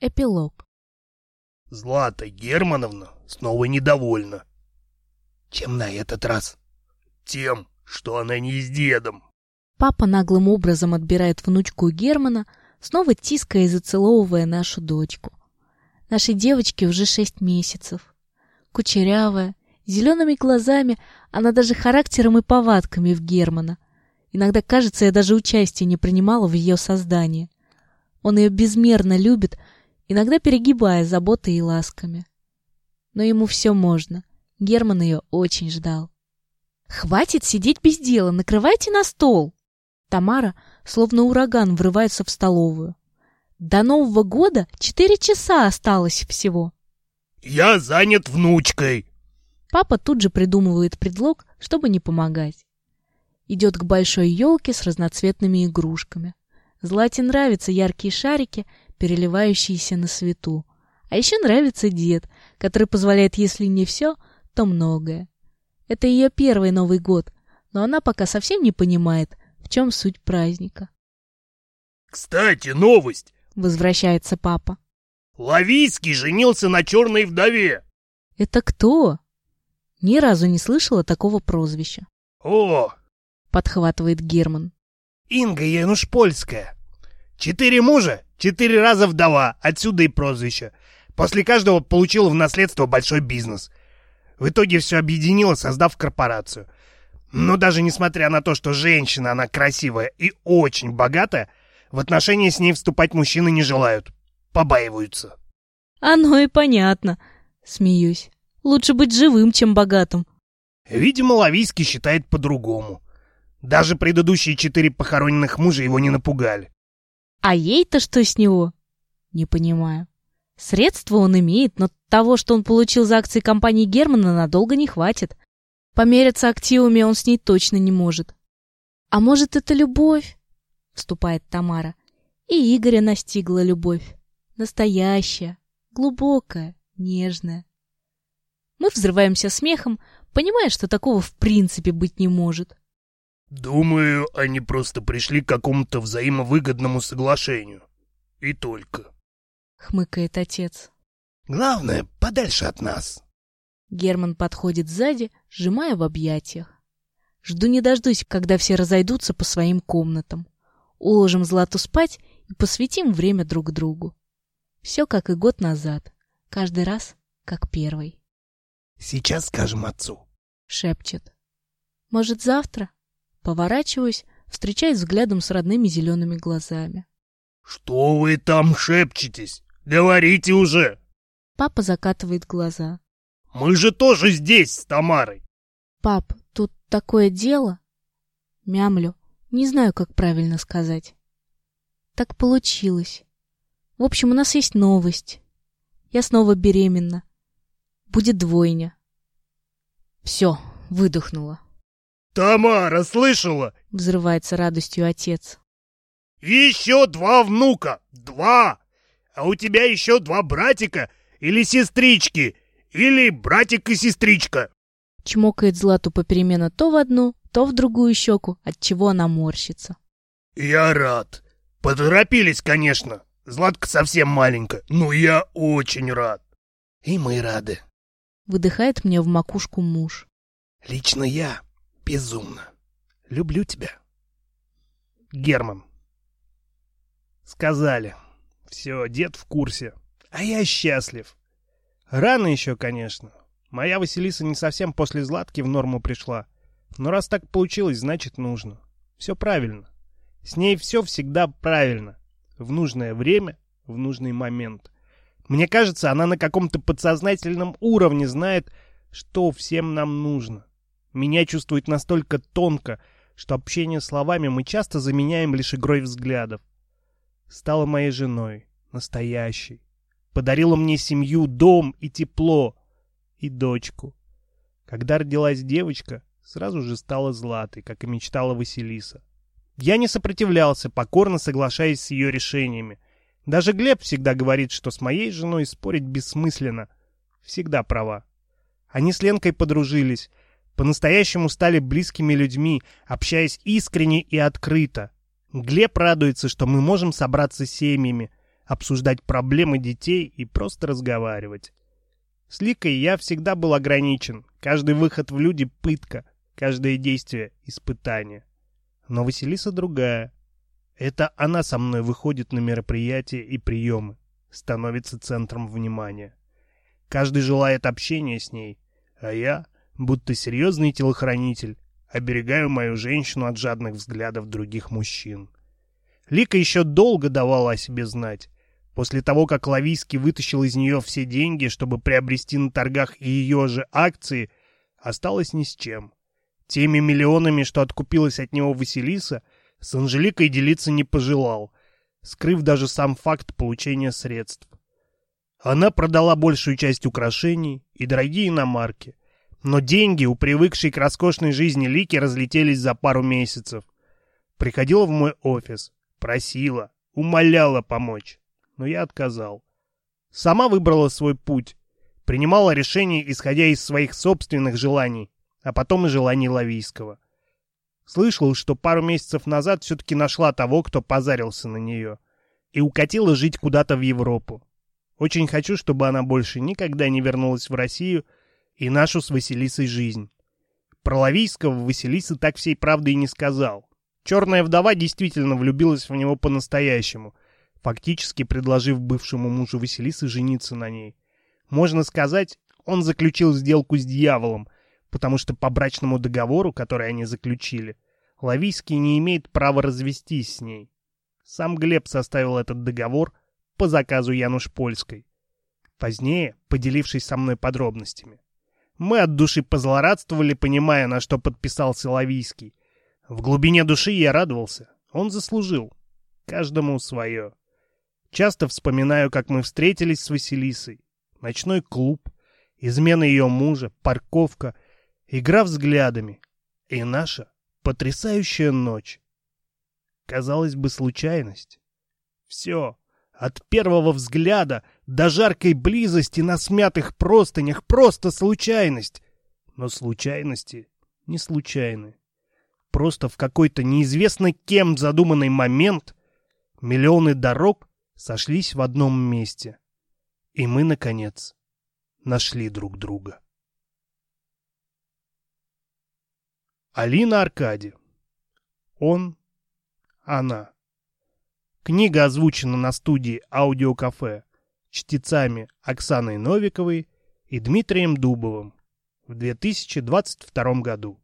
Эпилог. Злата Германовна снова недовольна. Чем на этот раз? Тем, что она не с дедом. Папа наглым образом отбирает внучку Германа, снова тиская и зацеловывая нашу дочку. Нашей девочке уже шесть месяцев. Кучерявая, зелеными глазами, она даже характером и повадками в Германа. Иногда, кажется, я даже участия не принимала в ее создании. Он ее безмерно любит, иногда перегибая заботой и ласками. Но ему все можно. Герман ее очень ждал. «Хватит сидеть без дела, накрывайте на стол!» Тамара, словно ураган, врывается в столовую. До Нового года четыре часа осталось всего. «Я занят внучкой!» Папа тут же придумывает предлог, чтобы не помогать. Идет к большой елке с разноцветными игрушками. Злате нравятся яркие шарики, переливающиеся на свету. А еще нравится дед, который позволяет, если не все, то многое. Это ее первый Новый год, но она пока совсем не понимает, в чем суть праздника. «Кстати, новость!» — возвращается папа. «Лавийский женился на черной вдове!» «Это кто?» Ни разу не слышала такого прозвища. «О!» — подхватывает Герман. «Инга Янушпольская. Четыре мужа, четыре раза вдова, отсюда и прозвище. После каждого получила в наследство большой бизнес. В итоге все объединила, создав корпорацию. Но даже несмотря на то, что женщина, она красивая и очень богатая, в отношения с ней вступать мужчины не желают. Побаиваются. Оно и понятно. Смеюсь. Лучше быть живым, чем богатым. Видимо, Лавийский считает по-другому. Даже предыдущие четыре похороненных мужа его не напугали. А ей-то что с него? Не понимаю. Средства он имеет, но того, что он получил за акции компании Германа, надолго не хватит. Помериться активами он с ней точно не может. А может, это любовь? Вступает Тамара. И Игоря настигла любовь. Настоящая, глубокая, нежная. Мы взрываемся смехом, понимая, что такого в принципе быть не может. Думаю, они просто пришли к какому-то взаимовыгодному соглашению. И только. Хмыкает отец. Главное, подальше от нас. Герман подходит сзади, сжимая в объятиях. Жду не дождусь, когда все разойдутся по своим комнатам. Уложим Злату спать и посвятим время друг другу. Все как и год назад. Каждый раз как первый. Сейчас скажем отцу. Шепчет. Может, завтра? Поворачиваюсь, встречаясь взглядом с родными зелеными глазами. «Что вы там шепчетесь? Говорите уже!» Папа закатывает глаза. «Мы же тоже здесь с Тамарой!» «Пап, тут такое дело...» Мямлю, не знаю, как правильно сказать. Так получилось. В общем, у нас есть новость. Я снова беременна. Будет двойня. Все, выдохнула. «Тамара, слышала?» — взрывается радостью отец. «Еще два внука! Два! А у тебя еще два братика или сестрички, или братик и сестричка!» Чмокает Злату попеременно то в одну, то в другую щеку, от чего она морщится. «Я рад. Поторопились, конечно. Златка совсем маленькая, но я очень рад». «И мы рады», — выдыхает мне в макушку муж. «Лично я безумно. Люблю тебя. Герман. Сказали. Все, дед в курсе. А я счастлив. Рано еще, конечно. Моя Василиса не совсем после Златки в норму пришла. Но раз так получилось, значит нужно. Все правильно. С ней все всегда правильно. В нужное время, в нужный момент. Мне кажется, она на каком-то подсознательном уровне знает, что всем нам нужно. Меня чувствует настолько тонко, что общение словами мы часто заменяем лишь игрой взглядов. Стала моей женой, настоящей. Подарила мне семью, дом и тепло, и дочку. Когда родилась девочка, сразу же стала Златой, как и мечтала Василиса. Я не сопротивлялся, покорно соглашаясь с ее решениями. Даже Глеб всегда говорит, что с моей женой спорить бессмысленно. Всегда права. Они с Ленкой подружились, по-настоящему стали близкими людьми, общаясь искренне и открыто. Глеб радуется, что мы можем собраться семьями, обсуждать проблемы детей и просто разговаривать. С Ликой я всегда был ограничен. Каждый выход в люди — пытка, каждое действие — испытание. Но Василиса другая. Это она со мной выходит на мероприятия и приемы, становится центром внимания. Каждый желает общения с ней, а я, будто серьезный телохранитель, оберегаю мою женщину от жадных взглядов других мужчин. Лика еще долго давала о себе знать. После того, как Лавийский вытащил из нее все деньги, чтобы приобрести на торгах ее же акции, осталось ни с чем. Теми миллионами, что откупилась от него Василиса, с Анжеликой делиться не пожелал, скрыв даже сам факт получения средств. Она продала большую часть украшений и дорогие иномарки, но деньги у привыкшей к роскошной жизни Лики разлетелись за пару месяцев. Приходила в мой офис, просила, умоляла помочь, но я отказал. Сама выбрала свой путь, принимала решения, исходя из своих собственных желаний, а потом и желаний Лавийского. Слышал, что пару месяцев назад все-таки нашла того, кто позарился на нее, и укатила жить куда-то в Европу. Очень хочу, чтобы она больше никогда не вернулась в Россию и нашу с Василисой жизнь. Про Лавийского Василиса так всей правды и не сказал. Черная вдова действительно влюбилась в него по-настоящему, фактически предложив бывшему мужу Василисы жениться на ней. Можно сказать, он заключил сделку с дьяволом, потому что по брачному договору, который они заключили, Лавийский не имеет права развестись с ней. Сам Глеб составил этот договор по заказу Януш Польской. Позднее, поделившись со мной подробностями. Мы от души позлорадствовали, понимая, на что подписался Лавийский. В глубине души я радовался. Он заслужил. Каждому свое. Часто вспоминаю, как мы встретились с Василисой. Ночной клуб, измена ее мужа, парковка — игра взглядами и наша потрясающая ночь. Казалось бы, случайность. Все, от первого взгляда до жаркой близости на смятых простынях просто случайность. Но случайности не случайны. Просто в какой-то неизвестно кем задуманный момент миллионы дорог сошлись в одном месте. И мы, наконец, нашли друг друга. Алина Аркади. Он, она. Книга озвучена на студии «Аудиокафе» чтецами Оксаной Новиковой и Дмитрием Дубовым в 2022 году.